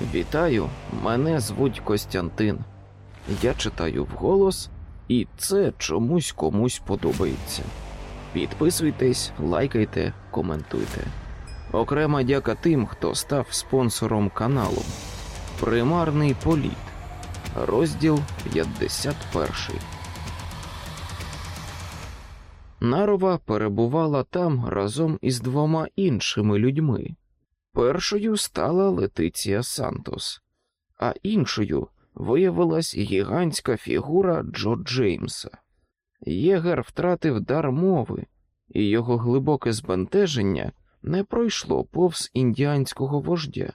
Вітаю, мене звуть Костянтин. Я читаю вголос, і це чомусь комусь подобається. Підписуйтесь, лайкайте, коментуйте. Окрема дяка тим, хто став спонсором каналу. Примарний політ. Розділ 51. Нарова перебувала там разом із двома іншими людьми. Першою стала Летиція Сантос, а іншою виявилась гігантська фігура Джо Джеймса. Єгер втратив дар мови, і його глибоке збентеження не пройшло повз індіанського вождя.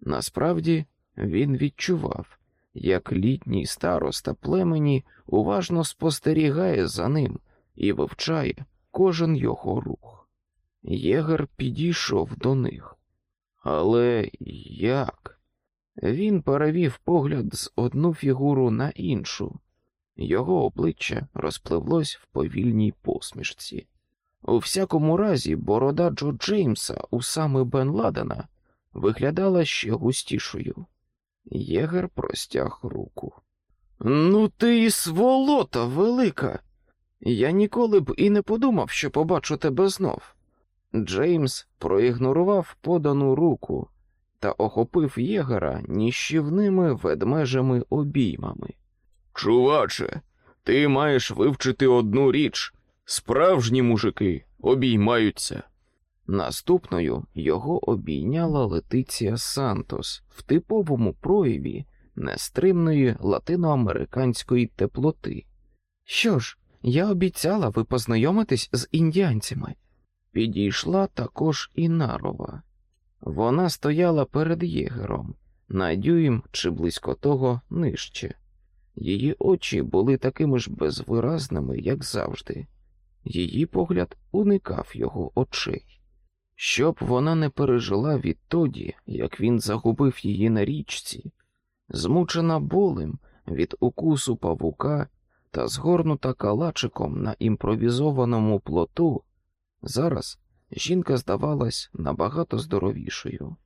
Насправді він відчував, як літній староста племені уважно спостерігає за ним і вивчає кожен його рух. Єгер підійшов до них. Але як? Він перевів погляд з одну фігуру на іншу. Його обличчя розпливлось в повільній посмішці. У всякому разі, борода Джо Джеймса у саме Бен Ладена виглядала ще густішою. Єгер простяг руку. Ну, ти і сволота велика. Я ніколи б і не подумав, що побачу тебе знов. Джеймс проігнорував подану руку та охопив єгера ніщівними ведмежими обіймами. Чуваче, ти маєш вивчити одну річ справжні мужики обіймаються. Наступною його обійняла Летиція Сантос в типовому прояві нестримної латиноамериканської теплоти. Що ж, я обіцяла ви познайомитись з індіанцями. Підійшла також і Нарова. Вона стояла перед єгером, на дюйм чи близько того нижче. Її очі були такими ж безвиразними, як завжди. Її погляд уникав його очей. Щоб вона не пережила відтоді, як він загубив її на річці, змучена болем від укусу павука та згорнута калачиком на імпровізованому плоту, зараз жінка здавалась набагато здоровішою.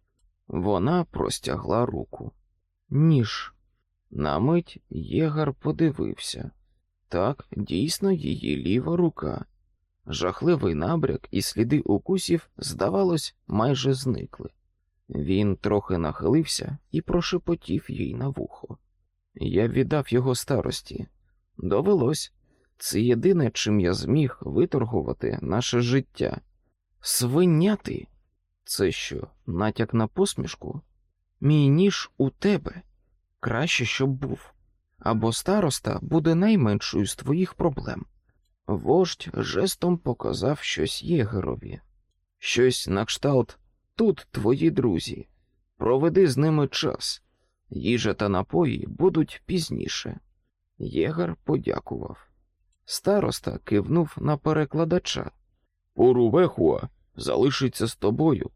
Вона простягла руку. Ніж. На мить Єгар подивився так, дійсно, її ліва рука. Жахливий набряк і сліди укусів, здавалось, майже зникли. Він трохи нахилився і прошепотів їй на вухо. Я віддав його старості. Довелось. Це єдине, чим я зміг виторгувати наше життя. Свиняти? Це що, натяк на посмішку? Мій ніж у тебе. Краще, щоб був. Або староста буде найменшою з твоїх проблем. Вождь жестом показав щось єгерові, щось на кшталт тут твої друзі. Проведи з ними час. Їжа та напої будуть пізніше. Єгер подякував. Староста кивнув на перекладача. Урувехуа залишиться з тобою,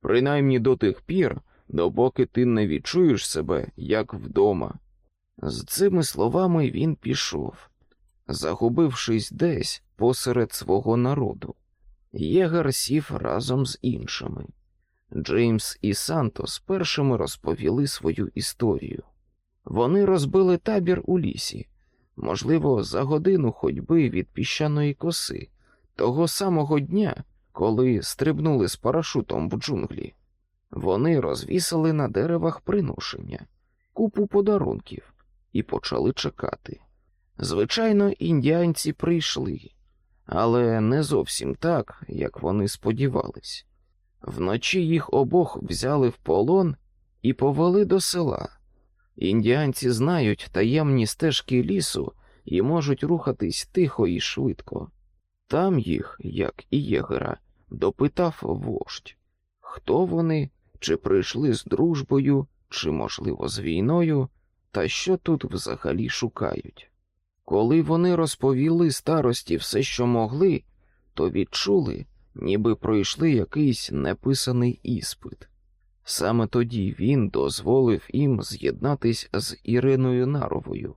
принаймні до тих пір, допоки ти не відчуєш себе як вдома. З цими словами він пішов, загубившись десь посеред свого народу. Єгер сів разом з іншими. Джеймс і Сантос першими розповіли свою історію. Вони розбили табір у лісі, можливо, за годину ходьби від піщаної коси, того самого дня, коли стрибнули з парашутом в джунглі. Вони розвісили на деревах приношення, купу подарунків і почали чекати. Звичайно, індіанці прийшли, але не зовсім так, як вони сподівались. Вночі їх обох взяли в полон і повели до села. Індіанці знають таємні стежки лісу і можуть рухатись тихо і швидко. Там їх, як і єгера, допитав вождь, хто вони, чи прийшли з дружбою, чи, можливо, з війною, та що тут взагалі шукають. Коли вони розповіли старості все, що могли, то відчули, ніби пройшли якийсь неписаний іспит. Саме тоді він дозволив їм з'єднатись з Іриною Наровою.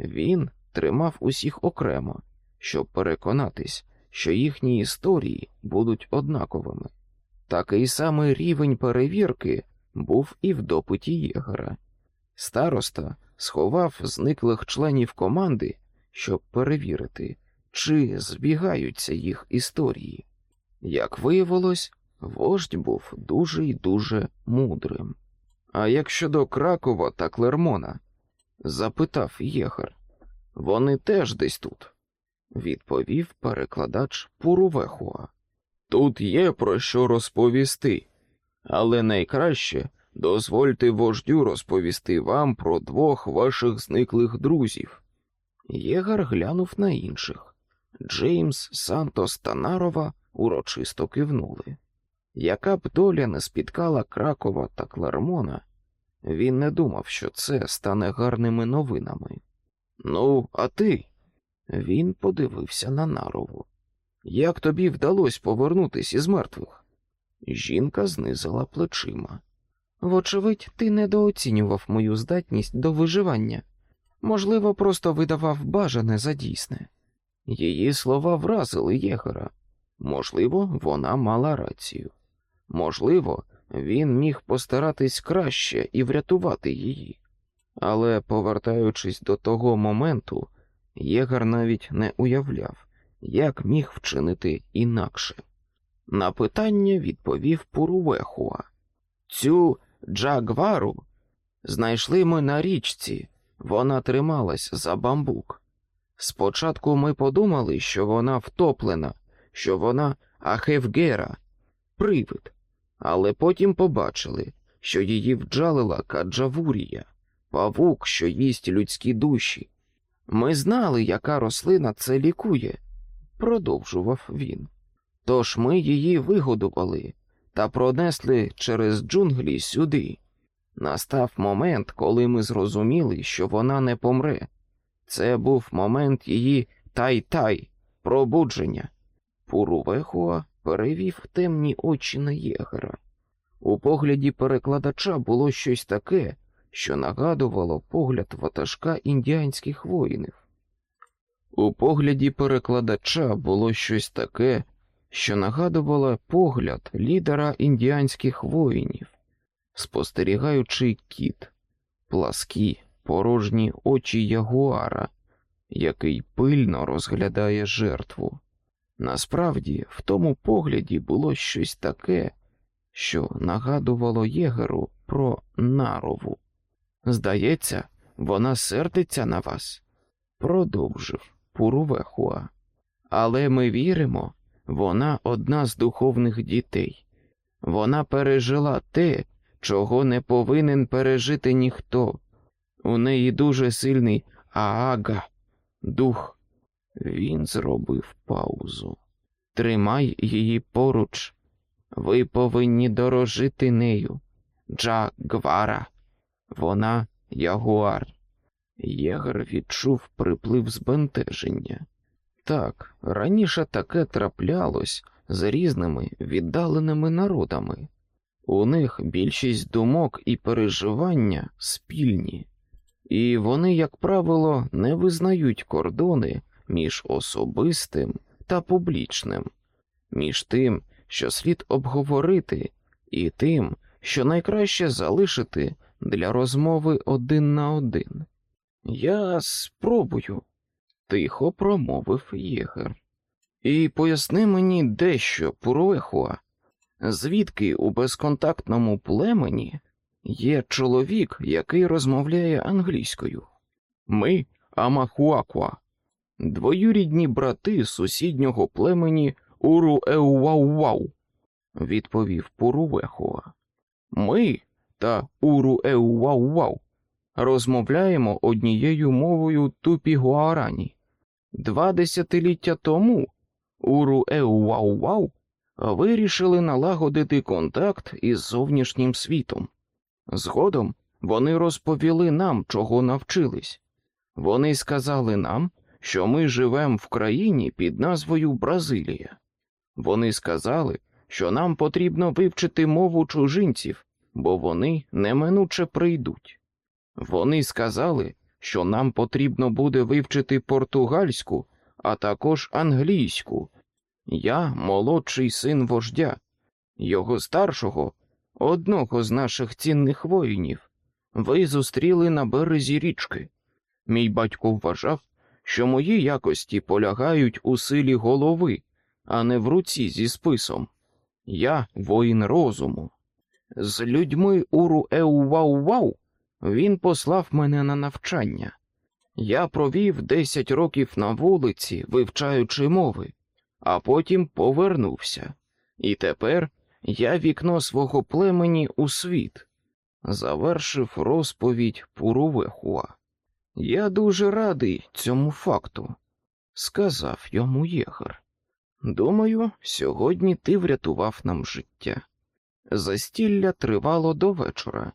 Він тримав усіх окремо, щоб переконатись, що їхні історії будуть однаковими. Такий самий рівень перевірки був і в допиті єгера. Староста сховав зниклих членів команди, щоб перевірити, чи збігаються їх історії. Як виявилось, вождь був дуже й дуже мудрим. А як щодо Кракова та Клермона? запитав єгер. Вони теж десь тут, відповів перекладач Пурувехуа. Тут є про що розповісти, але найкраще дозвольте вождю розповісти вам про двох ваших зниклих друзів. Єгар глянув на інших. Джеймс, Сантос та Нарова урочисто кивнули. Яка б доля не спіткала Кракова та Клармона, він не думав, що це стане гарними новинами. Ну, а ти? Він подивився на нарову. Як тобі вдалося повернутись із мертвих? Жінка знизила плечима. Вочевидь, ти недооцінював мою здатність до виживання. Можливо, просто видавав бажане за дійсне. Її слова вразили єгера. Можливо, вона мала рацію. Можливо, він міг постаратись краще і врятувати її. Але, повертаючись до того моменту, єгер навіть не уявляв, як міг вчинити інакше. На питання відповів Пурувехуа. Цю джагвару знайшли ми на річці, вона трималась за бамбук. Спочатку ми подумали, що вона втоплена, що вона Ахевгера, привид, але потім побачили, що її вджалила Каджавурія, павук, що їсть людські душі. Ми знали, яка рослина це лікує, продовжував він. Тож ми її вигодували та пронесли через джунглі сюди. Настав момент, коли ми зрозуміли, що вона не помре. Це був момент її тай-тай, пробудження. Пурувехуа перевів темні очі на єгера. У погляді перекладача було щось таке, що нагадувало погляд ватажка індіанських воїнів. У погляді перекладача було щось таке, що нагадувало погляд лідера індіанських воїнів, спостерігаючи кіт, пласкі, порожні очі ягуара, який пильно розглядає жертву. Насправді, в тому погляді було щось таке, що нагадувало єгеру про нарову. Здається, вона сердиться на вас, продовжив Пурувехуа. Але ми віримо, вона одна з духовних дітей. Вона пережила те, чого не повинен пережити ніхто. У неї дуже сильний аага, дух. Він зробив паузу. Тримай її поруч. Ви повинні дорожити нею. Джа-гвара. Вона ягуар. Єгер відчув приплив збентеження. Так, раніше таке траплялось з різними віддаленими народами. У них більшість думок і переживання спільні, і вони, як правило, не визнають кордони між особистим та публічним, між тим, що слід обговорити, і тим, що найкраще залишити для розмови один на один. Я спробую, тихо промовив єгер. І поясни мені дещо, Пуруехуа, звідки у безконтактному племені є чоловік, який розмовляє англійською. Ми Амахуакуа, двоюрідні брати сусіднього племені Уру Еуауау, відповів Пуруехуа. Ми та Уру Еуауау розмовляємо однією мовою тупі Гуарані. Два десятиліття тому Уру Еуауау вирішили налагодити контакт із зовнішнім світом. Згодом вони розповіли нам, чого навчились. Вони сказали нам, що ми живемо в країні під назвою Бразилія. Вони сказали, що нам потрібно вивчити мову чужинців, бо вони неминуче прийдуть. Вони сказали, що нам потрібно буде вивчити португальську, а також англійську. Я молодший син вождя, його старшого Одного з наших цінних воїнів ви зустріли на березі річки. Мій батько вважав, що мої якості полягають у силі голови, а не в руці зі списом. Я воїн розуму. З людьми уру еу вау вау він послав мене на навчання. Я провів десять років на вулиці, вивчаючи мови, а потім повернувся. І тепер я вікно свого племені у світ, завершив розповідь Пурувехуа. Я дуже радий цьому факту, сказав йому єгер. Думаю, сьогодні ти врятував нам життя. Застілля тривало до вечора.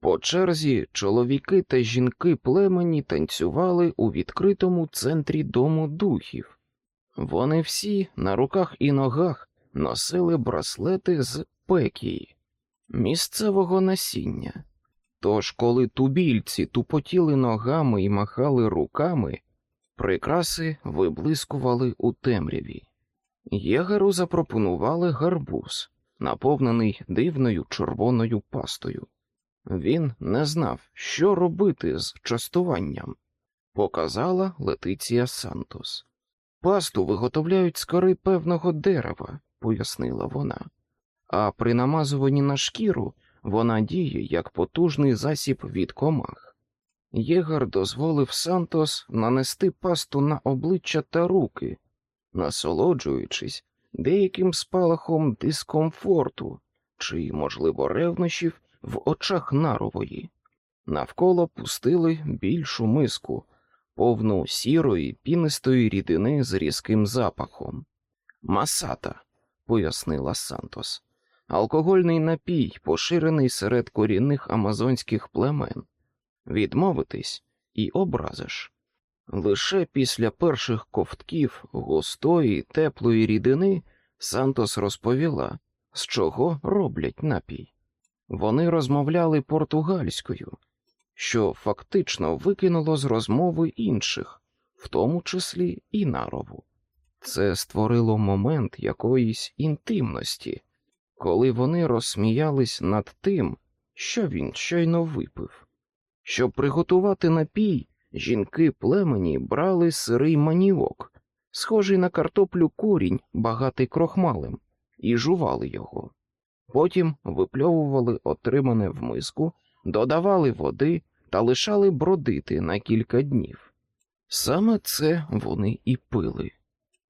По черзі чоловіки та жінки племені танцювали у відкритому центрі дому духів. Вони всі на руках і ногах носили браслети з пекії, місцевого насіння. Тож, коли тубільці тупотіли ногами і махали руками, прикраси виблискували у темряві. Єгеру запропонували гарбуз, наповнений дивною червоною пастою. Він не знав, що робити з частуванням, показала Летиція Сантос. Пасту виготовляють з кори певного дерева, пояснила вона, а при намазуванні на шкіру вона діє як потужний засіб від комах. Єгар дозволив Сантос нанести пасту на обличчя та руки, насолоджуючись деяким спалахом дискомфорту чи, можливо, ревнощів в очах нарової. Навколо пустили більшу миску, повну сірої пінистої рідини з різким запахом. Масата, пояснила Сантос, алкогольний напій, поширений серед корінних амазонських племен. Відмовитись і образиш. Лише після перших ковтків густої, теплої рідини Сантос розповіла, з чого роблять напій. Вони розмовляли португальською, що фактично викинуло з розмови інших, в тому числі і нарову. Це створило момент якоїсь інтимності, коли вони розсміялись над тим, що він щойно випив. Щоб приготувати напій, жінки племені брали сирий маніок, схожий на картоплю корінь, багатий крохмалем, і жували його. Потім випльовували отримане в миску, додавали води та лишали бродити на кілька днів. Саме це вони і пили.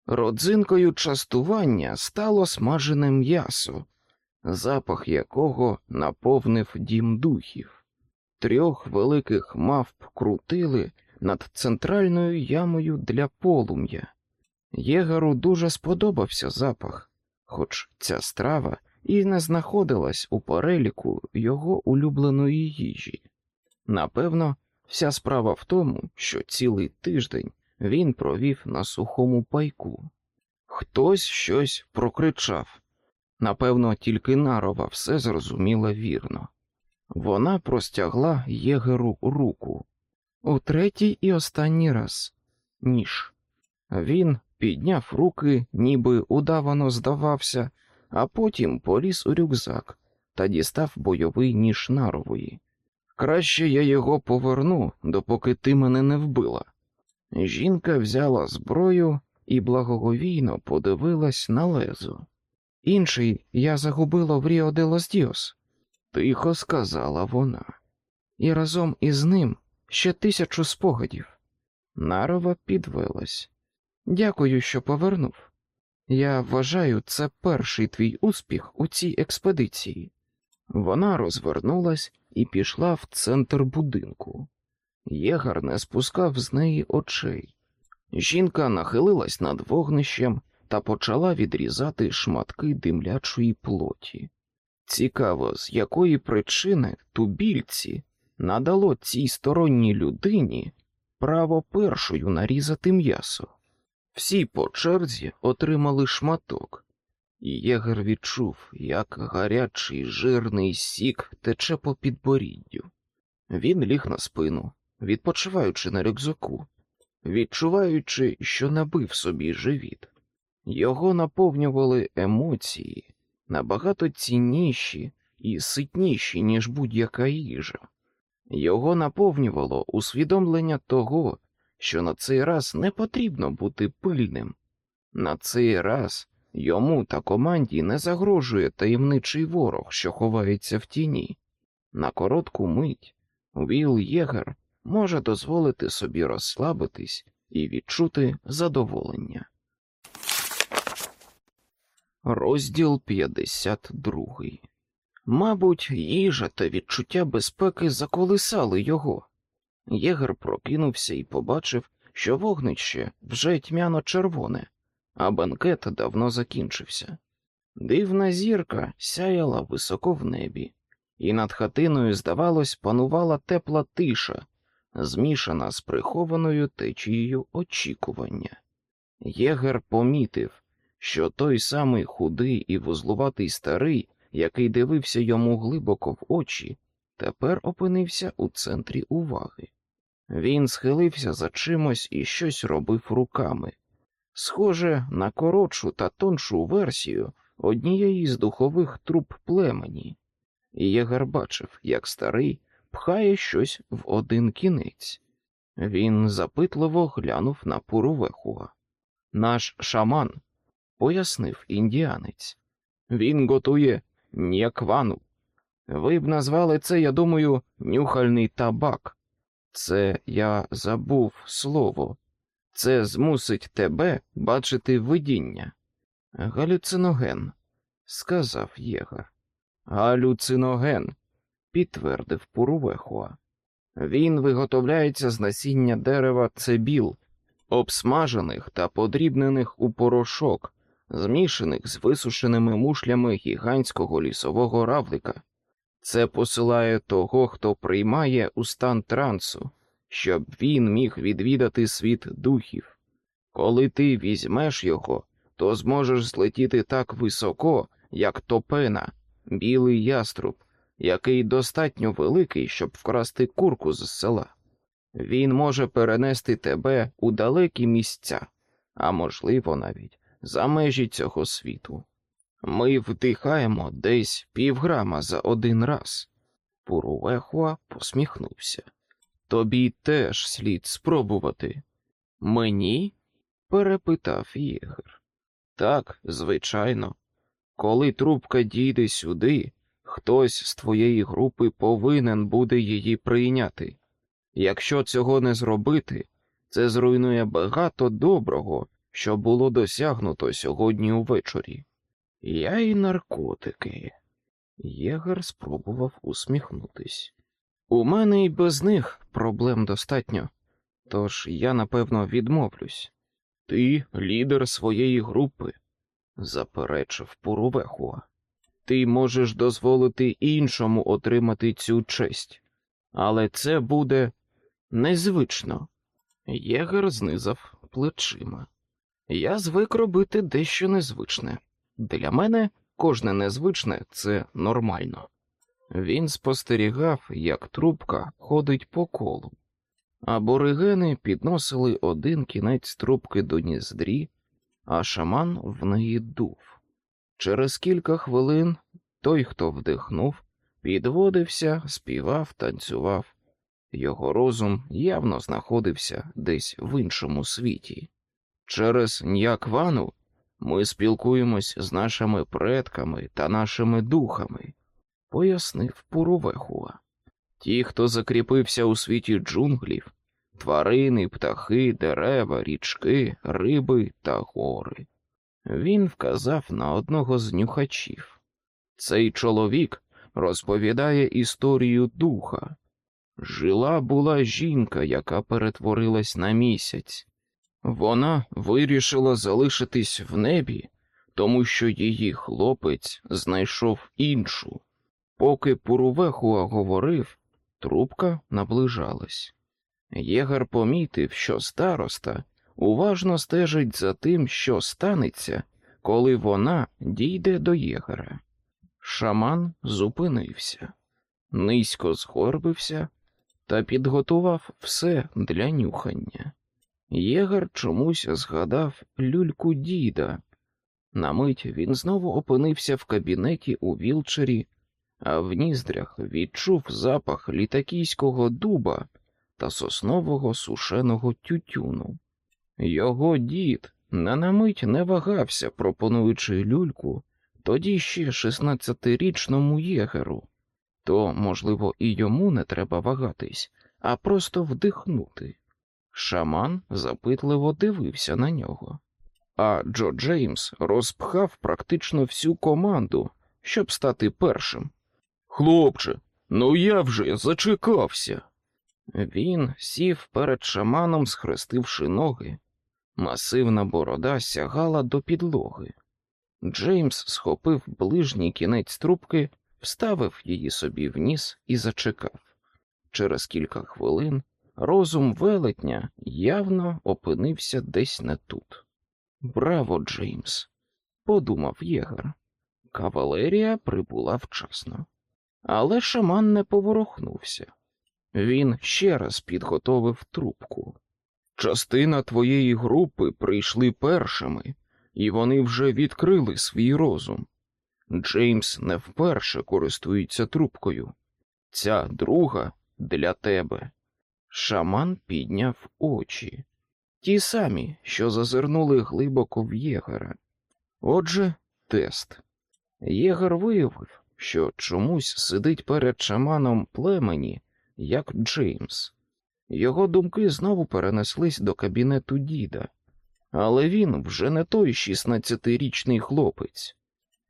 Родзинкою частування стало смажене м'ясо, запах якого наповнив дім духів. Трьох великих мавп крутили над центральною ямою для полум'я. Єгару дуже сподобався запах, хоч ця страва і не знаходилась у переліку його улюбленої їжі. Напевно, вся справа в тому, що цілий тиждень він провів на сухому пайку. Хтось щось прокричав. Напевно, тільки нарова все зрозуміла вірно. Вона простягла єгеру руку. У третій і останній раз ніж. Він підняв руки, ніби удавано здавався, а потім поліз у рюкзак та дістав бойовий ніж нарової. Краще я його поверну, допоки ти мене не вбила. Жінка взяла зброю і благоговійно подивилась на лезо. Інший я загубила в Ріо де Лос Діос, тихо сказала вона, і разом із ним ще тисячу спогадів. Нарова підвелась. Дякую, що повернув. Я вважаю, це перший твій успіх у цій експедиції. Вона розвернулась і пішла в центр будинку. Єгар не спускав з неї очей. Жінка нахилилась над вогнищем та почала відрізати шматки димлячої плоті. Цікаво, з якої причини тубільці надало цій сторонній людині право першою нарізати м'ясо. Всі по черзі отримали шматок, і єгер відчув, як гарячий жирний сік тече по підборіддю. Він ліг на спину, відпочиваючи на рюкзаку, відчуваючи, що набив собі живіт. Його наповнювали емоції набагато цінніші і ситніші, ніж будь-яка їжа. Його наповнювало усвідомлення того, що на цей раз не потрібно бути пильним. На цей раз йому та команді не загрожує таємничий ворог, що ховається в тіні. На коротку мить Віл Єгер може дозволити собі розслабитись і відчути задоволення. Розділ 52 Мабуть, їжа та відчуття безпеки заколисали його. Єгер прокинувся і побачив, що вогнище вже тьмяно червоне, а банкет давно закінчився. Дивна зірка сяяла високо в небі, і над хатиною, здавалось, панувала тепла тиша, змішана з прихованою течією очікування. Єгер помітив, що той самий худий і вузлуватий старий, який дивився йому глибоко в очі, тепер опинився у центрі уваги. Він схилився за чимось і щось робив руками, схоже на коротшу та тоншу версію однієї з духових труб племені, і Єгер бачив, як старий пхає щось в один кінець. Він запитливо глянув на Пурувехуа. Наш шаман, пояснив індіанець. Він готує нєквану. Ви б назвали це, я думаю, нюхальний табак. Це я забув слово. Це змусить тебе бачити видіння. Галюциноген, сказав Єгар. Галюциноген, підтвердив Пурувехуа. Він виготовляється з насіння дерева цебіл, обсмажених та подрібнених у порошок, змішаних з висушеними мушлями гігантського лісового равлика. Це посилає того, хто приймає у стан трансу, щоб він міг відвідати світ духів. Коли ти візьмеш його, то зможеш злетіти так високо, як топена, білий яструб, який достатньо великий, щоб вкрасти курку з села. Він може перенести тебе у далекі місця, а можливо, навіть за межі цього світу. Ми вдихаємо десь півграма за один раз. Пурувехуа посміхнувся. Тобі теж слід спробувати. Мені? перепитав Єгер. Так, звичайно. Коли трубка дійде сюди, хтось з твоєї групи повинен буде її прийняти. Якщо цього не зробити, це зруйнує багато доброго, що було досягнуто сьогодні увечері. Я і наркотики. Єгер спробував усміхнутись. У мене і без них проблем достатньо, тож я напевно відмовлюсь. Ти лідер своєї групи, заперечив Пурувехуа. Ти можеш дозволити іншому отримати цю честь, але це буде незвично. Єгер знизав плечима. Я звик робити дещо незвичне. Для мене кожне незвичне це нормально. Він спостерігав, як трубка ходить по колу. Аборигени підносили один кінець трубки до ніздрі, а шаман в неї дув. Через кілька хвилин той, хто вдихнув, підводився, співав, танцював. Його розум явно знаходився десь в іншому світі. Через няквану ми спілкуємось з нашими предками та нашими духами, пояснив Пурувехуа. Ті, хто закріпився у світі джунглів, тварини, птахи, дерева, річки, риби та гори. Він вказав на одного з нюхачів. Цей чоловік розповідає історію духа. Жила була жінка, яка перетворилась на місяць. Вона вирішила залишитись в небі, тому що її хлопець знайшов іншу. Поки Пурувехуа говорив, трубка наближалась. Єгар помітив, що староста уважно стежить за тим, що станеться, коли вона дійде до єгера. Шаман зупинився, низько згорбився та підготував все для нюхання. Єгар чомусь згадав люльку діда. На мить він знову опинився в кабінеті у вілчері, а в ніздрях відчув запах літакійського дуба та соснового сушеного тютюну. Його дід на намить не вагався, пропонуючи люльку тоді ще шістнадцятирічному єгеру, то, можливо, і йому не треба вагатись, а просто вдихнути. Шаман запитливо дивився на нього, а Джо Джеймс розпхав практично всю команду, щоб стати першим. Хлопче, ну я вже зачекався. Він сів перед шаманом, схрестивши ноги. Масивна борода сягала до підлоги. Джеймс схопив ближній кінець трубки, вставив її собі в ніс і зачекав. Через кілька хвилин розум велетня явно опинився десь не тут. Браво, Джеймс! подумав єгер. Кавалерія прибула вчасно. Але шаман не поворухнувся. Він ще раз підготовив трубку. Частина твоєї групи прийшли першими, і вони вже відкрили свій розум. Джеймс не вперше користується трубкою. Ця друга для тебе. Шаман підняв очі, ті самі, що зазирнули глибоко в єгера. Отже, тест. Єгер виявив, що чомусь сидить перед шаманом племені, як Джеймс. Його думки знову перенеслись до кабінету діда, але він вже не той шістнадцятирічний хлопець.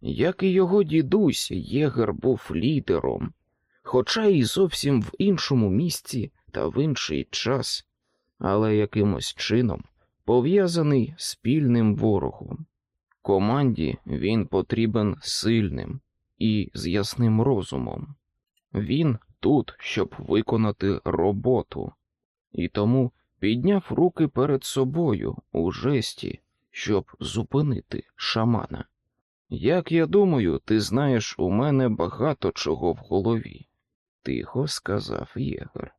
Як і його дідусь, Єгер був лідером, хоча й зовсім в іншому місці та в інший час, але якимось чином пов'язаний спільним ворогом. Команді він потрібен сильним і з ясним розумом. Він тут, щоб виконати роботу, і тому підняв руки перед собою у жесті, щоб зупинити шамана. Як я думаю, ти знаєш у мене багато чого в голові, тихо сказав Єгор.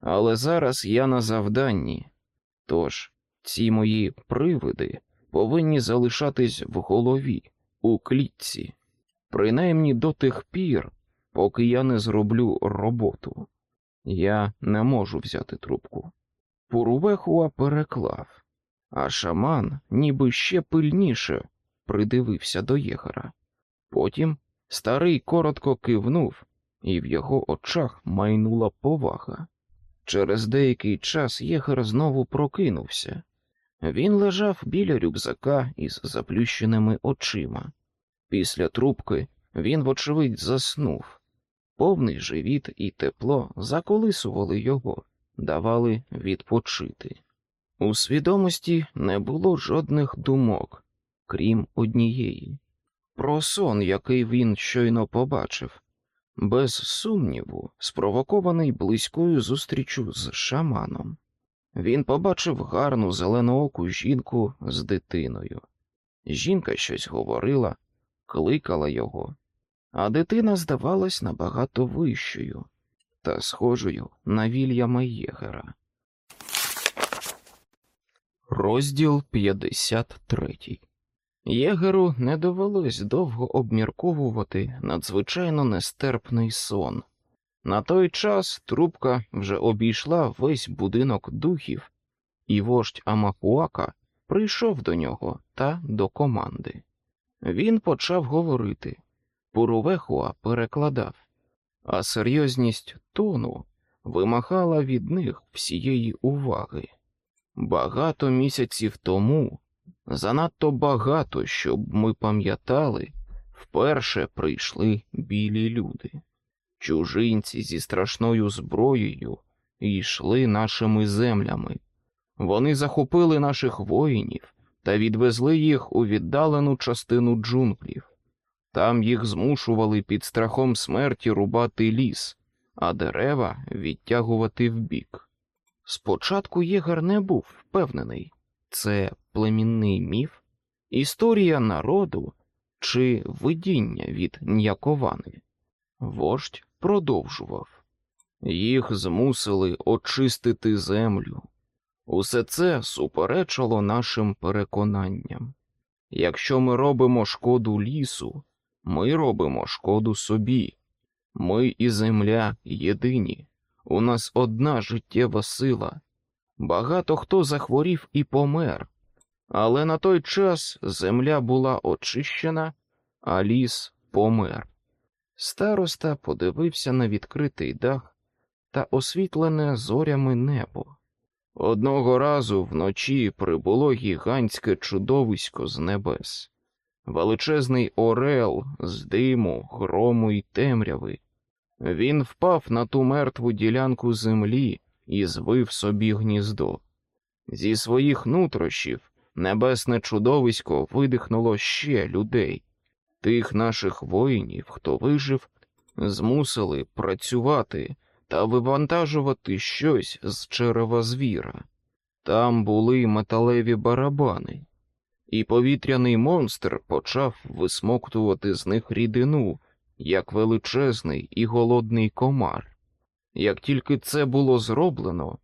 Але зараз я на завданні, тож ці мої привиди повинні залишатись в голові, у клітці, принаймні до тих пір, поки я не зроблю роботу. Я не можу взяти трубку. Пурувехуа переклав, а шаман ніби ще пильніше придивився до єгора. Потім старий коротко кивнув, і в його очах майнула повага. Через деякий час єгер знову прокинувся. Він лежав біля рюкзака із заплющеними очима. Після трубки він, вочевидь, заснув. Повний живіт і тепло заколисували його, давали відпочити. У свідомості не було жодних думок, крім однієї. Про сон, який він щойно побачив, без сумніву, спровокований близькою зустрічю з шаманом. Він побачив гарну зеленооку жінку з дитиною. Жінка щось говорила, кликала його, а дитина здавалась набагато вищою та схожою на Вільяма Єгера. Розділ 53 Єгеру не довелось довго обмірковувати надзвичайно нестерпний сон. На той час трубка вже обійшла весь будинок духів, і вождь Амахуака прийшов до нього та до команди. Він почав говорити. Пурувехуа перекладав, а серйозність тону вимагала від них всієї уваги. Багато місяців тому, занадто багато, щоб ми пам'ятали, вперше прийшли білі люди. Чужинці зі страшною зброєю йшли нашими землями. Вони захопили наших воїнів та відвезли їх у віддалену частину джунглів. Там їх змушували під страхом смерті рубати ліс, а дерева відтягувати вбік. Спочатку Єгар не був впевнений, це племінний міф, історія народу чи видіння від нyaковани. Вождь продовжував їх змусили очистити землю. Усе це суперечило нашим переконанням. Якщо ми робимо шкоду лісу, ми робимо шкоду собі, Ми і земля єдині, у нас одна життєва сила. Багато хто захворів і помер, але на той час земля була очищена, а ліс помер. Староста подивився на відкритий дах та освітлене зорями небо. Одного разу вночі прибуло гігантське чудовисько з небес, величезний орел з диму, грому й темряви. Він впав на ту мертву ділянку землі і звив собі гніздо. Зі своїх нутрощів небесне чудовисько видихнуло ще людей, тих наших воїнів, хто вижив, змусили працювати та вивантажувати щось з черева звіра. Там були металеві барабани, і повітряний монстр почав висмоктувати з них рідину, як величезний і голодний комар. Як тільки це було зроблено,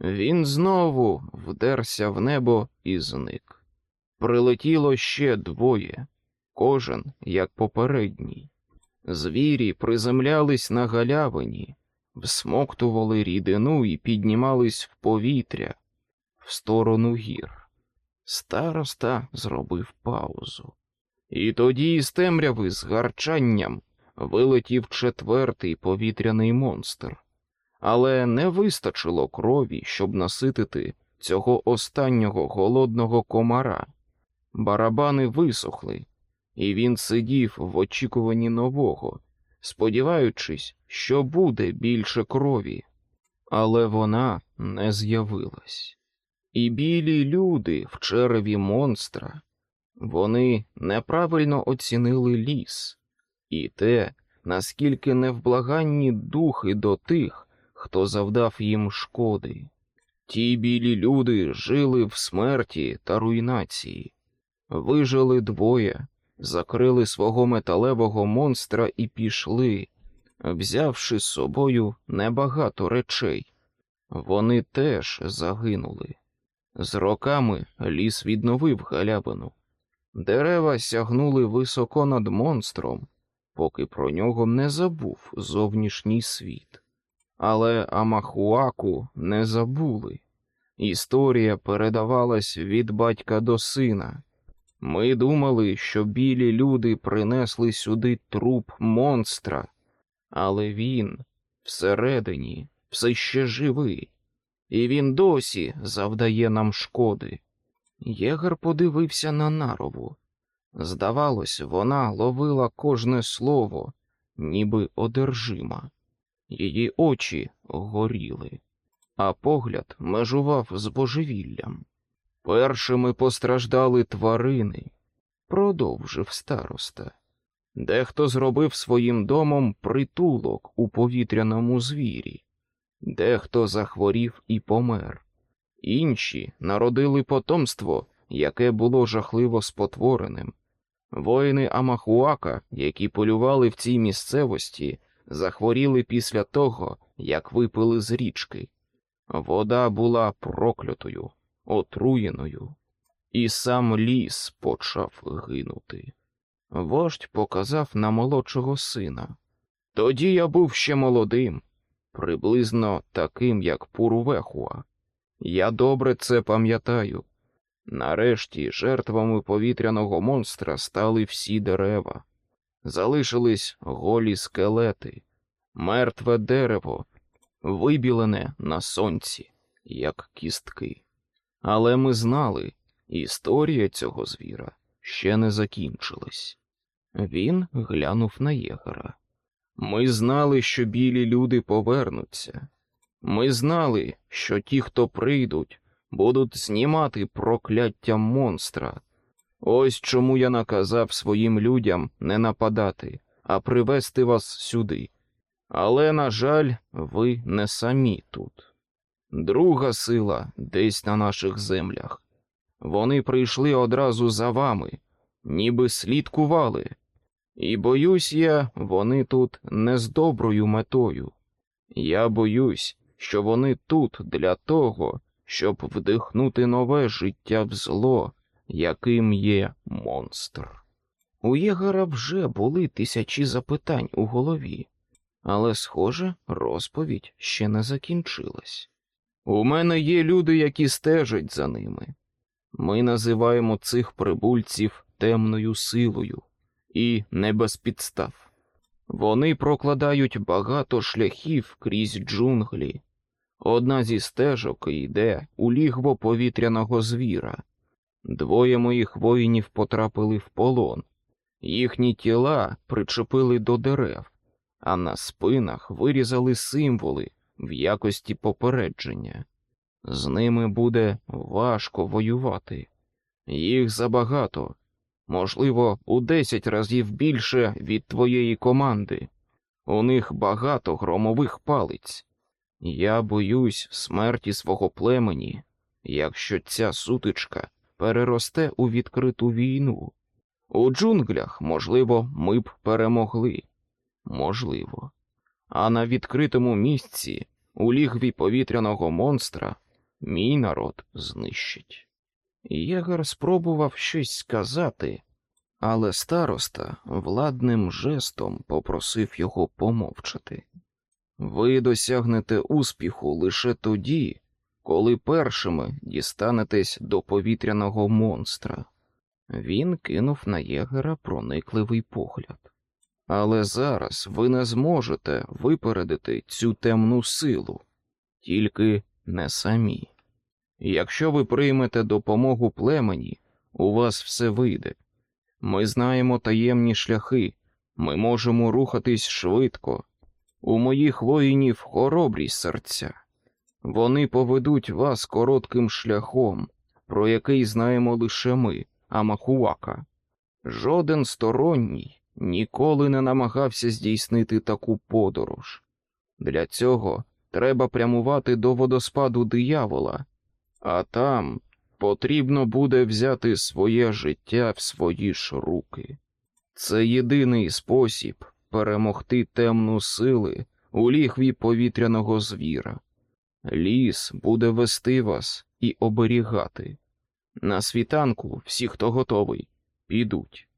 він знову вдерся в небо і зник. Прилетіло ще двоє, кожен як попередній. Звірі приземлялись на галявині, всмоктували рідину і піднімались в повітря в сторону гір. Староста зробив паузу. І тоді із темряви з гарчанням вилетів четвертий повітряний монстр, але не вистачило крові, щоб наситити цього останнього голодного комара. Барабани висохли, і він сидів в очікуванні нового, сподіваючись, що буде більше крові, але вона не з'явилась. І білі люди в череві монстра вони неправильно оцінили ліс і те, наскільки невблаганні духи до тих, хто завдав їм шкоди. Ті білі люди жили в смерті та руйнації, вижили двоє, закрили свого металевого монстра і пішли, взявши з собою небагато речей. Вони теж загинули. З роками ліс відновив галябину. Дерева сягнули високо над монстром, поки про нього не забув зовнішній світ. Але Амахуаку не забули. Історія передавалась від батька до сина. Ми думали, що білі люди принесли сюди труп монстра, але він всередині все ще живий, і він досі завдає нам шкоди. Єгер подивився на нарову. Здавалось, вона ловила кожне слово, ніби одержима. Її очі горіли, а погляд межував з божевіллям. Першими постраждали тварини, продовжив староста. Дехто зробив своїм домом притулок у повітряному звірі, дехто захворів і помер, інші народили потомство, яке було жахливо спотвореним. Воїни Амахуака, які полювали в цій місцевості, захворіли після того, як випили з річки. Вода була проклятою, отруєною, і сам ліс почав гинути. Вождь показав на молодшого сина. Тоді я був ще молодим, приблизно таким, як Пурвехуа. Я добре це пам'ятаю. Нарешті жертвами повітряного монстра стали всі дерева, залишились голі скелети, мертве дерево, вибілене на сонці, як кістки. Але ми знали, історія цього звіра ще не закінчилась. Він глянув на єгера. Ми знали, що білі люди повернуться. Ми знали, що ті, хто прийдуть, будуть знімати прокляття монстра. Ось чому я наказав своїм людям не нападати, а привести вас сюди. Але, на жаль, ви не самі тут. Друга сила десь на наших землях. Вони прийшли одразу за вами, ніби слідкували. І боюсь я, вони тут не з доброю метою. Я боюсь, що вони тут для того, щоб вдихнути нове життя в зло, яким є монстр. У Єгора вже були тисячі запитань у голові. Але, схоже, розповідь ще не закінчилась. У мене є люди, які стежать за ними. Ми називаємо цих прибульців темною силою і не без підстав. Вони прокладають багато шляхів крізь джунглі. Одна зі стежок йде у лігво повітряного звіра. Двоє моїх воїнів потрапили в полон, їхні тіла причепили до дерев, а на спинах вирізали символи в якості попередження. З ними буде важко воювати. Їх забагато, можливо, у десять разів більше від твоєї команди. У них багато громових палиць. Я боюсь смерті свого племені, якщо ця сутичка переросте у відкриту війну. У джунглях, можливо, ми б перемогли. Можливо. А на відкритому місці, у лігві повітряного монстра, мій народ знищить. Єгер спробував щось сказати, але староста владним жестом попросив його помовчати. Ви досягнете успіху лише тоді, коли першими дістанетесь до повітряного монстра. Він кинув на єгера проникливий погляд. Але зараз ви не зможете випередити цю темну силу, тільки не самі. Якщо ви приймете допомогу племені, у вас все вийде. Ми знаємо таємні шляхи, ми можемо рухатись швидко. У моїх воїнів хоробрі серця. Вони поведуть вас коротким шляхом, про який знаємо лише ми, Амахуака. Жоден сторонній ніколи не намагався здійснити таку подорож. Для цього треба прямувати до водоспаду диявола, а там потрібно буде взяти своє життя в свої ж руки. Це єдиний спосіб перемогти темну сили у лігві повітряного звіра. Ліс буде вести вас і оберігати. На світанку всі, хто готовий, підуть.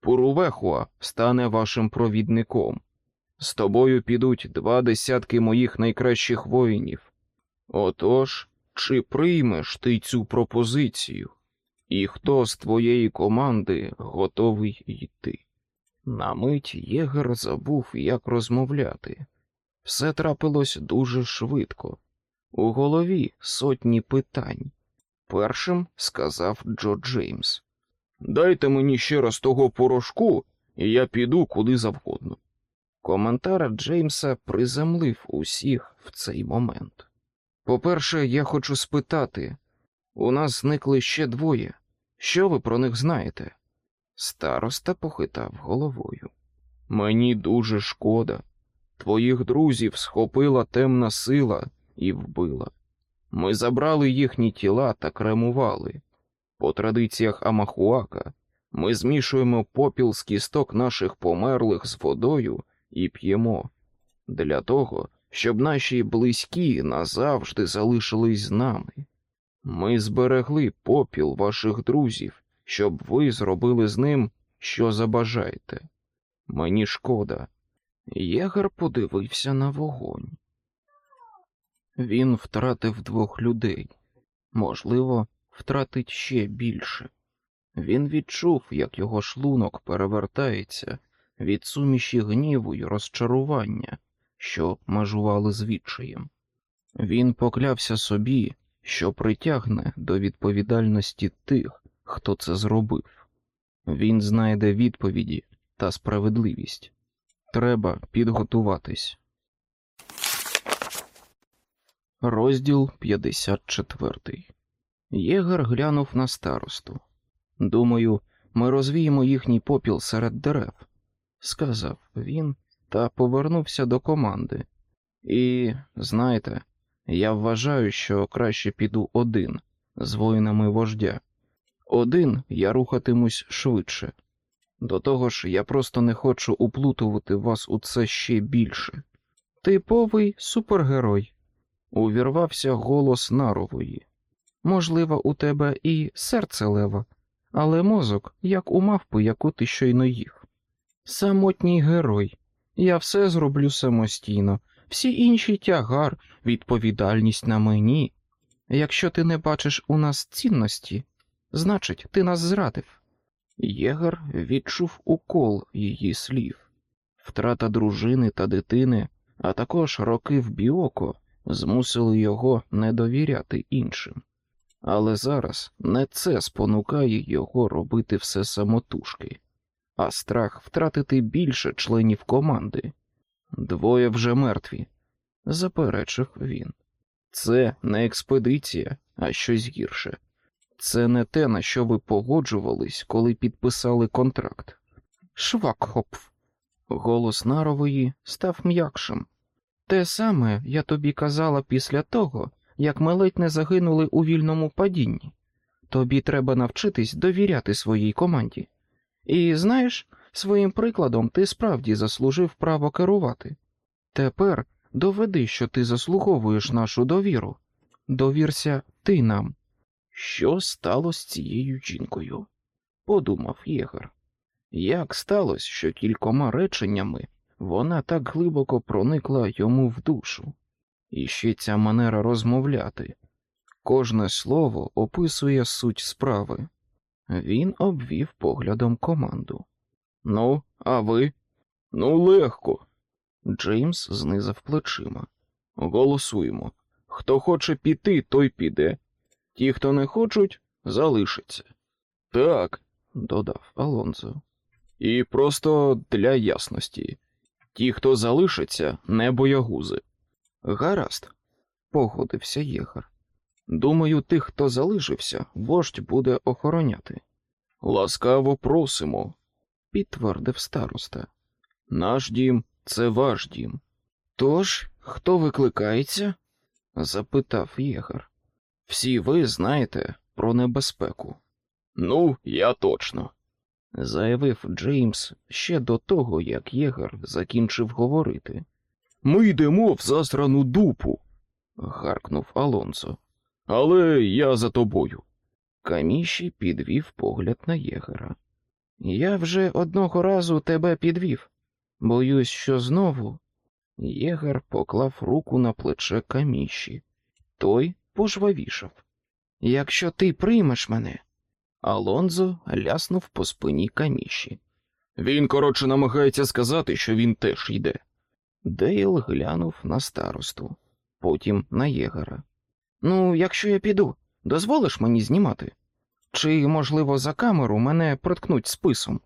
Пурувехуа стане вашим провідником. З тобою підуть два десятки моїх найкращих воїнів. Отож, чи приймеш ти цю пропозицію? І хто з твоєї команди готовий йти? На мить Єгер забув, як розмовляти. Все трапилось дуже швидко. У голові сотні питань. Першим сказав Джо Джеймс. Дайте мені ще раз того порошку, і я піду куди завгодно. Коментар Джеймса приземлив усіх в цей момент. По-перше, я хочу спитати у нас зникли ще двоє. Що ви про них знаєте? Староста похитав головою. Мені дуже шкода. Твоїх друзів схопила темна сила і вбила. Ми забрали їхні тіла та кремували. По традиціях Амахуака ми змішуємо попіл з кісток наших померлих з водою і п'ємо для того, щоб наші близькі назавжди залишились з нами. Ми зберегли попіл ваших друзів, щоб ви зробили з ним, що забажаєте. Мені шкода. Єгер подивився на вогонь. Він втратив двох людей, можливо, втратить ще більше. Він відчув, як його шлунок перевертається від суміші гніву й розчарування, що межували з відчаєм. Він поклявся собі, що притягне до відповідальності тих, хто це зробив. Він знайде відповіді та справедливість. Треба підготуватись. Розділ 54 Єгер глянув на старосту. Думаю, ми розвіємо їхній попіл серед дерев, сказав він та повернувся до команди. І, знаєте, я вважаю, що краще піду один з воїнами вождя. Один я рухатимусь швидше. До того ж, я просто не хочу уплутувати вас у це ще більше. Типовий супергерой, увірвався голос нарової. Можливо, у тебе і серце лева, але мозок, як у мавпи, яку ти щойно їв. Самотній герой, Я все зроблю самостійно, всі інші тягар, відповідальність на мені. Якщо ти не бачиш у нас цінності, значить, ти нас зрадив. Єгер відчув укол її слів. Втрата дружини та дитини, а також роки в біоко змусили його не довіряти іншим. Але зараз не це спонукає його робити все самотужки, а страх втратити більше членів команди. Двоє вже мертві, заперечив він. Це не експедиція, а щось гірше. Це не те, на що ви погоджувались, коли підписали контракт. Швакхопф. Голос Нарової став м'якшим. Те саме я тобі казала після того, як ми ледь не загинули у вільному падінні. Тобі треба навчитись довіряти своїй команді. І знаєш, своїм прикладом ти справді заслужив право керувати. Тепер доведи, що ти заслуговуєш нашу довіру. Довірся ти нам. Що стало з цією жінкою? подумав Єгер. Як сталося, що кількома реченнями вона так глибоко проникла йому в душу, і ще ця манера розмовляти. Кожне слово описує суть справи. Він обвів поглядом команду. Ну, а ви? Ну, легко. Джеймс знизав плечима. Голосуємо. Хто хоче піти, той піде. Ті, хто не хочуть, залишаться. Так, додав Алонзо. І просто для ясності. Ті, хто залишиться, не боягузи. Гаразд, погодився Єгар. Думаю, тих, хто залишився, вождь буде охороняти. Ласкаво просимо, підтвердив староста. Наш дім це ваш дім. Тож, хто викликається? запитав Єгар. Всі ви знаєте про небезпеку. Ну, я точно, заявив Джеймс ще до того, як Єгар закінчив говорити. Ми йдемо в засрану дупу, гаркнув Алонсо. Але я за тобою. Каміші підвів погляд на Єгера. Я вже одного разу тебе підвів. Боюсь, що знову. Єгер поклав руку на плече Каміші. Той пожвавішав. Якщо ти приймеш мене. Алонзо ляснув по спині Каміші. Він, коротше, намагається сказати, що він теж йде. Дейл глянув на старосту, потім на Єгера. Ну, якщо я піду, дозволиш мені знімати? Чи, можливо, за камеру мене проткнуть списом?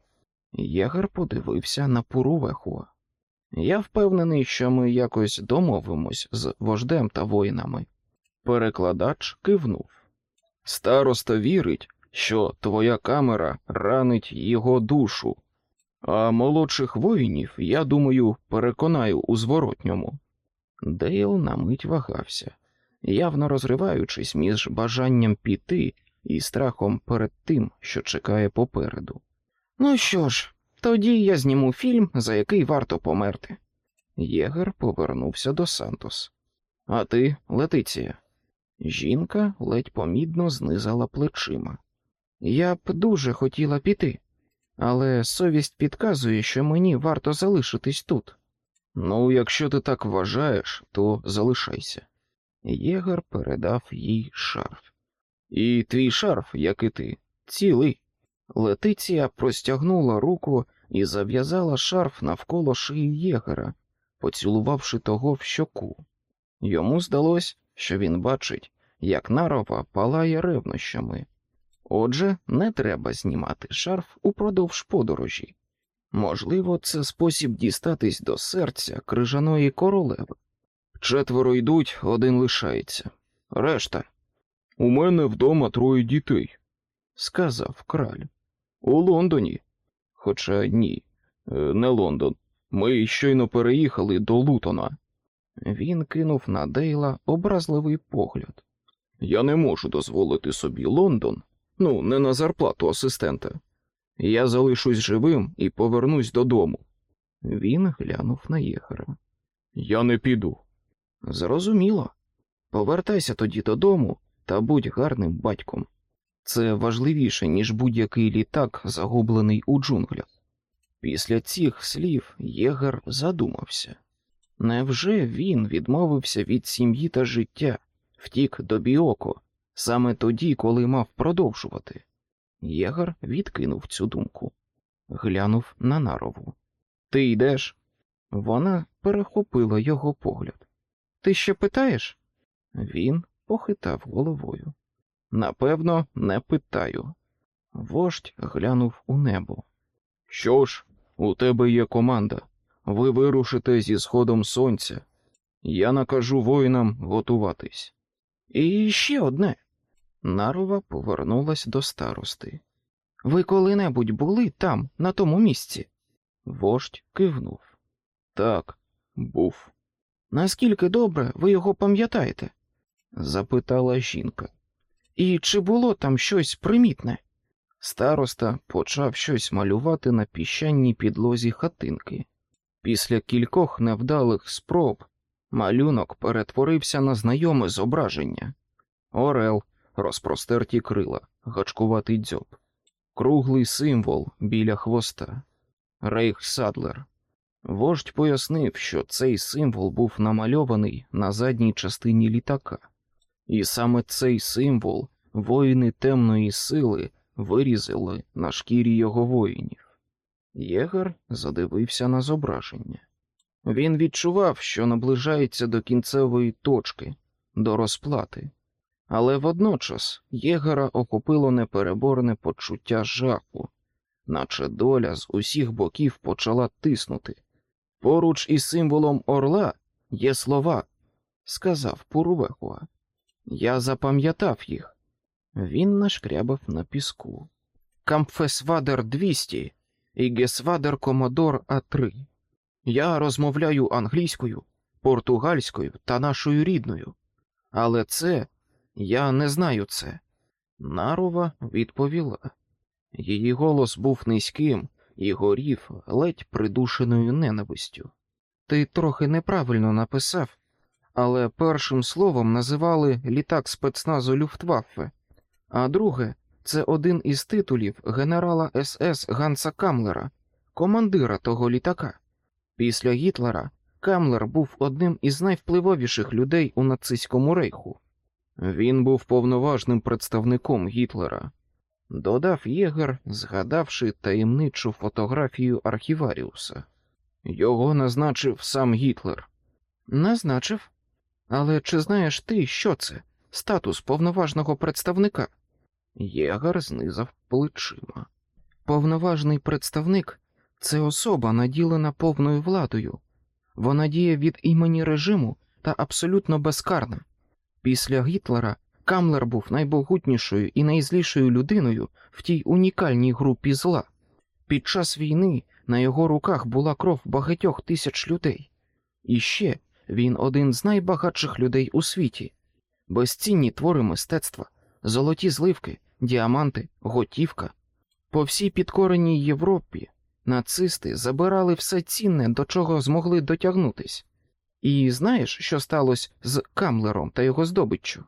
Єгер подивився на Пуруехуа. Я впевнений, що ми якось домовимось з вождем та воїнами. Перекладач кивнув. Староста вірить, що твоя камера ранить його душу, а молодших воїнів, я думаю, переконаю у зворотньому. Дейл на мить вагався, явно розриваючись між бажанням піти і страхом перед тим, що чекає попереду. Ну що ж, тоді я зніму фільм, за який варто померти. Єгер повернувся до Сантос. А ти, Летиція? Жінка ледь помідно знизала плечима. Я б дуже хотіла піти, але совість підказує, що мені варто залишитись тут. Ну, якщо ти так вважаєш, то залишайся. Єгер передав їй шарф. І твій шарф, як і ти, цілий. Летиція простягнула руку і зав'язала шарф навколо шиї єгера, поцілувавши того в щоку. Йому здалось, що він бачить, як нарова палає ревнощами. Отже, не треба знімати шарф упродовж подорожі. Можливо, це спосіб дістатись до серця крижаної королеви. Четверо йдуть, один лишається. Решта. У мене вдома троє дітей, сказав краль. У Лондоні. Хоча ні, е, не Лондон. Ми щойно переїхали до Лутона. Він кинув на Дейла образливий погляд. Я не можу дозволити собі Лондон, ну, не на зарплату асистента. Я залишусь живим і повернусь додому. Він глянув на Єгера. Я не піду. Зрозуміло. Повертайся тоді додому та будь гарним батьком. Це важливіше, ніж будь-який літак, загублений у джунглях. Після цих слів Єгер задумався. Невже він відмовився від сім'ї та життя, втік до Біоко, саме тоді, коли мав продовжувати? Єгер відкинув цю думку, глянув на нарову. Ти йдеш? Вона перехопила його погляд. Ти ще питаєш? Він похитав головою. Напевно, не питаю. Вождь глянув у небо. Що ж, у тебе є команда. Ви вирушите зі сходом сонця. Я накажу воїнам готуватись. І ще одне. Нарова повернулась до старости. Ви коли-небудь були там, на тому місці? Вождь кивнув. Так, був. Наскільки добре ви його пам'ятаєте? запитала жінка. І чи було там щось примітне? Староста почав щось малювати на піщаній підлозі хатинки. Після кількох невдалих спроб малюнок перетворився на знайоме зображення Орел, розпростерті крила, гачкуватий дзьоб, круглий символ біля хвоста, Рейх Садлер. Вождь пояснив, що цей символ був намальований на задній частині літака, і саме цей символ воїни темної сили вирізали на шкірі його воїнів. Єгер задивився на зображення. Він відчував, що наближається до кінцевої точки, до розплати, але водночас Єгера охопило непереборне почуття жаху, наче доля з усіх боків почала тиснути. Поруч із символом орла є слова, сказав Пурувехуа. Я запам'ятав їх. Він нашкрябав на піску. Камфесвадер 200 і Гесвадер Комодор А3. Я розмовляю англійською, португальською та нашою рідною, але це я не знаю це. Нарова відповіла. Її голос був низьким і горів ледь придушеною ненавистю. Ти трохи неправильно написав, але першим словом називали літак спецназу Люфтваффе, а друге це один із титулів генерала СС Ганса Камлера, командира того літака. Після Гітлера Камлер був одним із найвпливовіших людей у нацистському рейху. Він був повноважним представником Гітлера, додав Єгер, згадавши таємничу фотографію архіваріуса. Його назначив сам Гітлер. Назначив. Але чи знаєш ти, що це? Статус повноважного представника? Єгар знизав плечима. Повноважний представник це особа, наділена повною владою. Вона діє від імені режиму та абсолютно безкарна. Після Гітлера Камлер був найбогутнішою і найзлішою людиною в тій унікальній групі зла. Під час війни на його руках була кров багатьох тисяч людей. І ще він один з найбагатших людей у світі, безцінні твори мистецтва, золоті зливки, діаманти, готівка. По всій підкореній Європі нацисти забирали все цінне, до чого змогли дотягнутись. І знаєш, що сталося з Камлером та його здобиччю?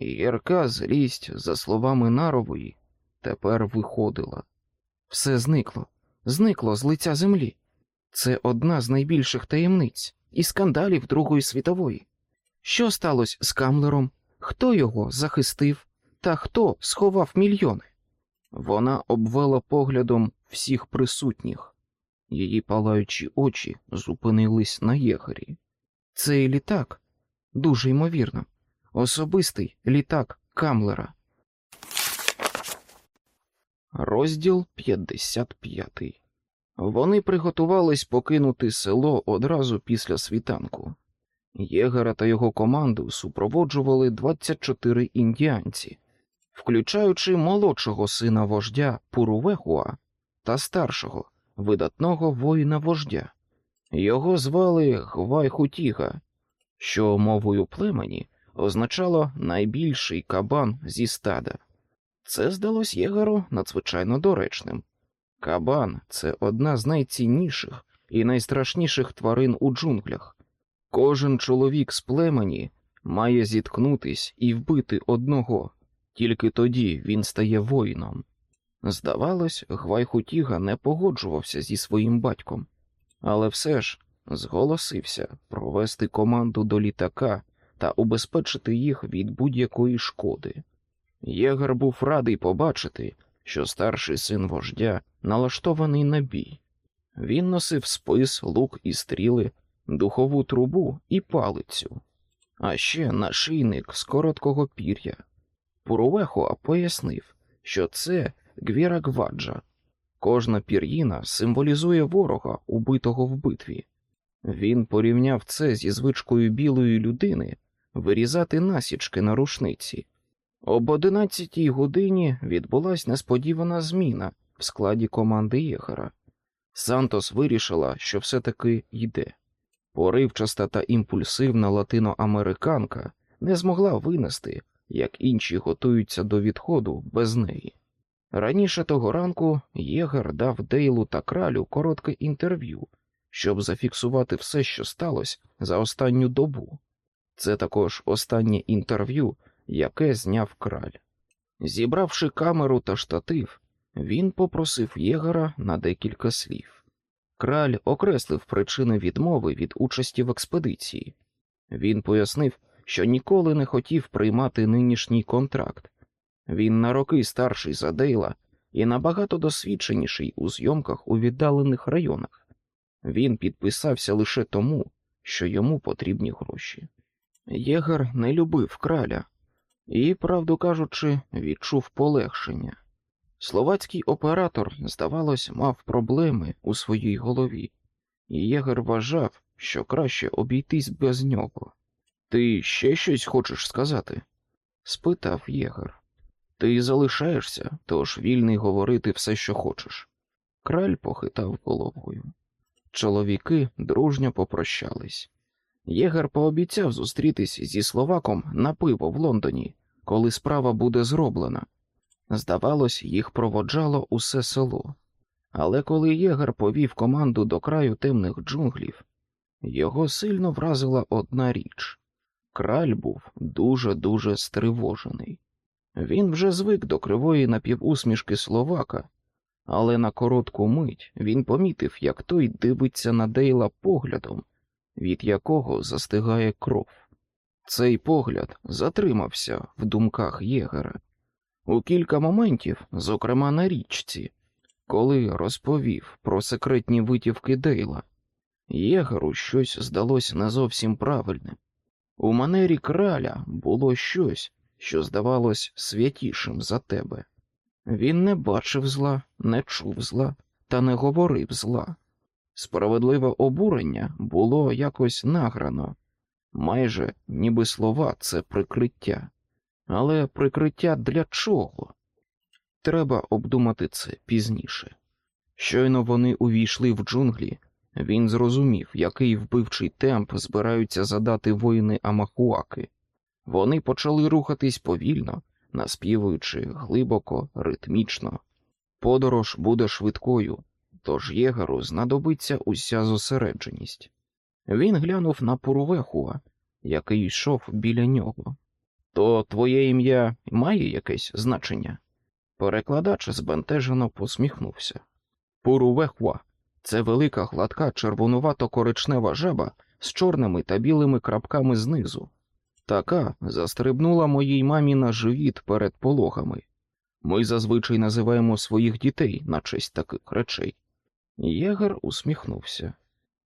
Ярка злість, за словами Нарової, тепер виходила. Все зникло, зникло з лиця землі. Це одна з найбільших таємниць і скандалів Другої світової. Що сталося з Камлером? Хто його захистив та хто сховав мільйони? Вона обвела поглядом всіх присутніх, її палаючі очі зупинились на єгері. Цей літак дуже ймовірно, особистий літак Камлера. Розділ 55 Вони приготувались покинути село одразу після світанку. Єгера та його команду супроводжували 24 індіанці, включаючи молодшого сина вождя Пурувехуа та старшого видатного воїна вождя. Його звали Гвайхутіга, що мовою племені означало найбільший кабан зі стада. Це здалось Єгеру надзвичайно доречним. Кабан це одна з найцінніших і найстрашніших тварин у джунглях. Кожен чоловік з племені має зіткнутись і вбити одного, тільки тоді він стає воїном. Здавалось, Гвайхутіга не погоджувався зі своїм батьком, але все ж зголосився провести команду до літака та убезпечити їх від будь-якої шкоди. Єгер був радий побачити, що старший син вождя налаштований на бій. Він носив спис, лук і стріли, духову трубу і палицю, а ще нашийник з короткого пір'я. Пурувехоа пояснив, що це гвірагваджа. Кожна пір'їна символізує ворога, убитого в битві. Він порівняв це зі звичкою білої людини вирізати насічки на рушниці. Об одинадцятій годині відбулася несподівана зміна в складі команди Єгера. Сантос вирішила, що все-таки йде. Поривчаста та імпульсивна латиноамериканка не змогла винести, як інші готуються до відходу без неї. Раніше того ранку Єгер дав Дейлу та кралю коротке інтерв'ю, щоб зафіксувати все, що сталося за останню добу. Це також останнє інтерв'ю, яке зняв краль. Зібравши камеру та штатив, він попросив Єгера на декілька слів. Краль окреслив причини відмови від участі в експедиції. Він пояснив, що ніколи не хотів приймати нинішній контракт. Він на роки старший за Дейла і набагато досвідченіший у зйомках у віддалених районах. Він підписався лише тому, що йому потрібні гроші. Єгер не любив краля і, правду кажучи, відчув полегшення. Словацький оператор, здавалось, мав проблеми у своїй голові, і Єгер вважав, що краще обійтись без нього. Ти ще щось хочеш сказати? спитав Єгер. Ти залишаєшся, тож вільний говорити все, що хочеш. Краль похитав головою. Чоловіки дружньо попрощались. Єгер пообіцяв зустрітись зі Словаком на пиво в Лондоні, коли справа буде зроблена. Здавалось, їх проводжало усе село. Але коли Єгер повів команду до краю темних джунглів, його сильно вразила одна річ краль був дуже-дуже стривожений. Він вже звик до кривої напівусмішки Словака, але на коротку мить він помітив, як той дивиться на Дейла поглядом, від якого застигає кров. Цей погляд затримався в думках Єгера. У кілька моментів, зокрема на річці, коли розповів про секретні витівки Дейла, Єгеру щось здалося не зовсім правильним. У манері краля було щось, що здавалось святішим за тебе. Він не бачив зла, не чув зла та не говорив зла. Справедливе обурення було якось награно, майже ніби слова це прикриття. Але прикриття для чого? Треба обдумати це пізніше. Щойно вони увійшли в джунглі, він зрозумів, який вбивчий темп збираються задати воїни Амахуаки. Вони почали рухатись повільно, наспівуючи глибоко, ритмічно. Подорож буде швидкою, тож єгеру знадобиться уся зосередженість. Він глянув на Пурувехуа, який йшов біля нього. То твоє ім'я має якесь значення? Перекладач збентежено посміхнувся. Пурувехуа це велика гладка червонувато коричнева жаба з чорними та білими крапками знизу. Така застрибнула моїй мамі на живіт перед пологами. Ми зазвичай називаємо своїх дітей на честь таких речей. Єгер усміхнувся.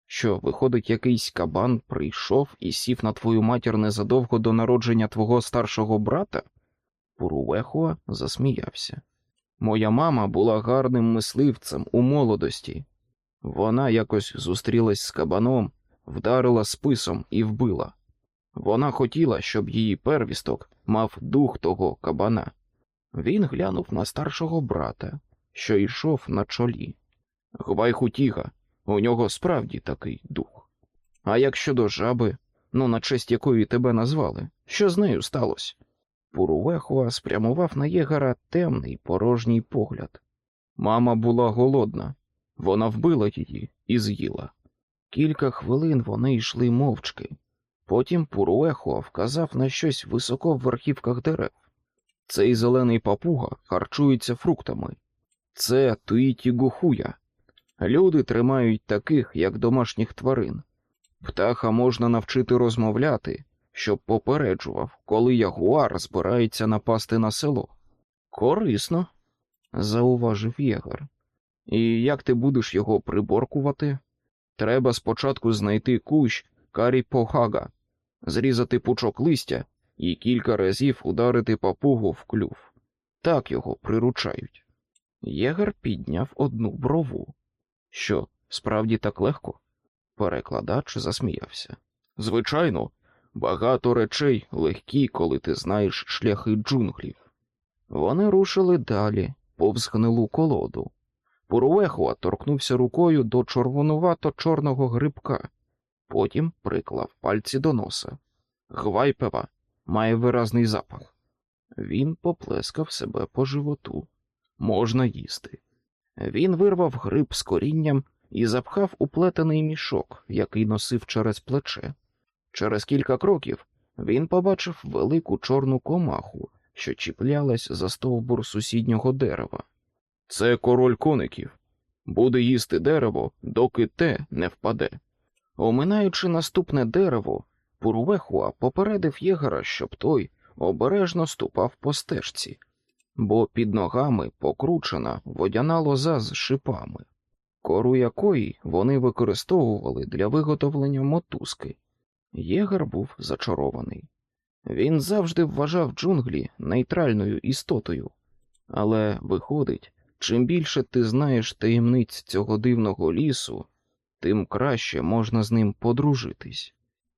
Що, виходить, якийсь кабан прийшов і сів на твою матір незадовго до народження твого старшого брата? Пурувехуа засміявся. Моя мама була гарним мисливцем у молодості. Вона якось зустрілась з кабаном, вдарила списом і вбила. Вона хотіла, щоб її первісток мав дух того кабана. Він глянув на старшого брата, що йшов на чолі. Гвайхутіга, у нього справді такий дух. А як щодо жаби, ну на честь якої тебе назвали, що з нею сталося? Пурувехуа спрямував на єгера темний порожній погляд. Мама була голодна, вона вбила її і з'їла. Кілька хвилин вони йшли мовчки. Потім Пуруехо вказав на щось високо в верхівках дерев. Цей зелений папуга харчується фруктами. Це туїті гухуя. Люди тримають таких, як домашніх тварин. Птаха можна навчити розмовляти, щоб попереджував, коли ягуар збирається напасти на село. Корисно, зауважив єгар. І як ти будеш його приборкувати? Треба спочатку знайти кущ каріпогага, зрізати пучок листя і кілька разів ударити папугу в клюв. Так його приручають. Єгер підняв одну брову. Що, справді так легко? Перекладач засміявся. Звичайно, багато речей легкі, коли ти знаєш шляхи джунглів. Вони рушили далі, повз гнилу колоду. Пуруехуа торкнувся рукою до червонувато чорного грибка, потім приклав пальці до носа. Гвайпева має виразний запах. Він поплескав себе по животу. Можна їсти. Він вирвав гриб з корінням і запхав уплетений мішок, який носив через плече. Через кілька кроків він побачив велику чорну комаху, що чіплялась за стовбур сусіднього дерева. Це король коників. Буде їсти дерево, доки те не впаде. Оминаючи наступне дерево, Пурвехуа попередив єгера, щоб той обережно ступав по стежці, бо під ногами покручена водяна лоза з шипами, кору якої вони використовували для виготовлення мотузки. Єгер був зачарований. Він завжди вважав джунглі нейтральною істотою, але виходить, чим більше ти знаєш таємниць цього дивного лісу, тим краще можна з ним подружитись.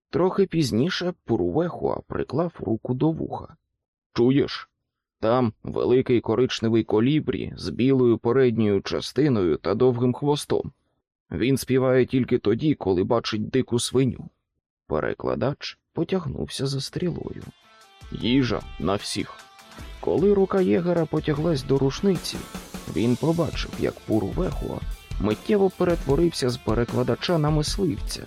Трохи пізніше Пурувехуа приклав руку до вуха. Чуєш? Там великий коричневий колібрі з білою передньою частиною та довгим хвостом. Він співає тільки тоді, коли бачить дику свиню. Перекладач потягнувся за стрілою. Їжа на всіх. Коли рука єгера потяглась до рушниці, він побачив, як Пурувехуа миттєво перетворився з перекладача на мисливця,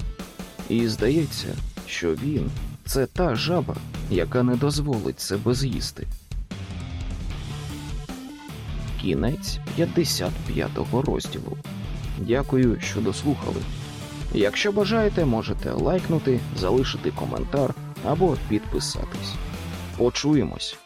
і здається, що він це та жаба, яка не дозволить себе з'їсти. Кінець 55-го розділу. Дякую, що дослухали. Якщо бажаєте, можете лайкнути, залишити коментар або підписатись. Почуємось!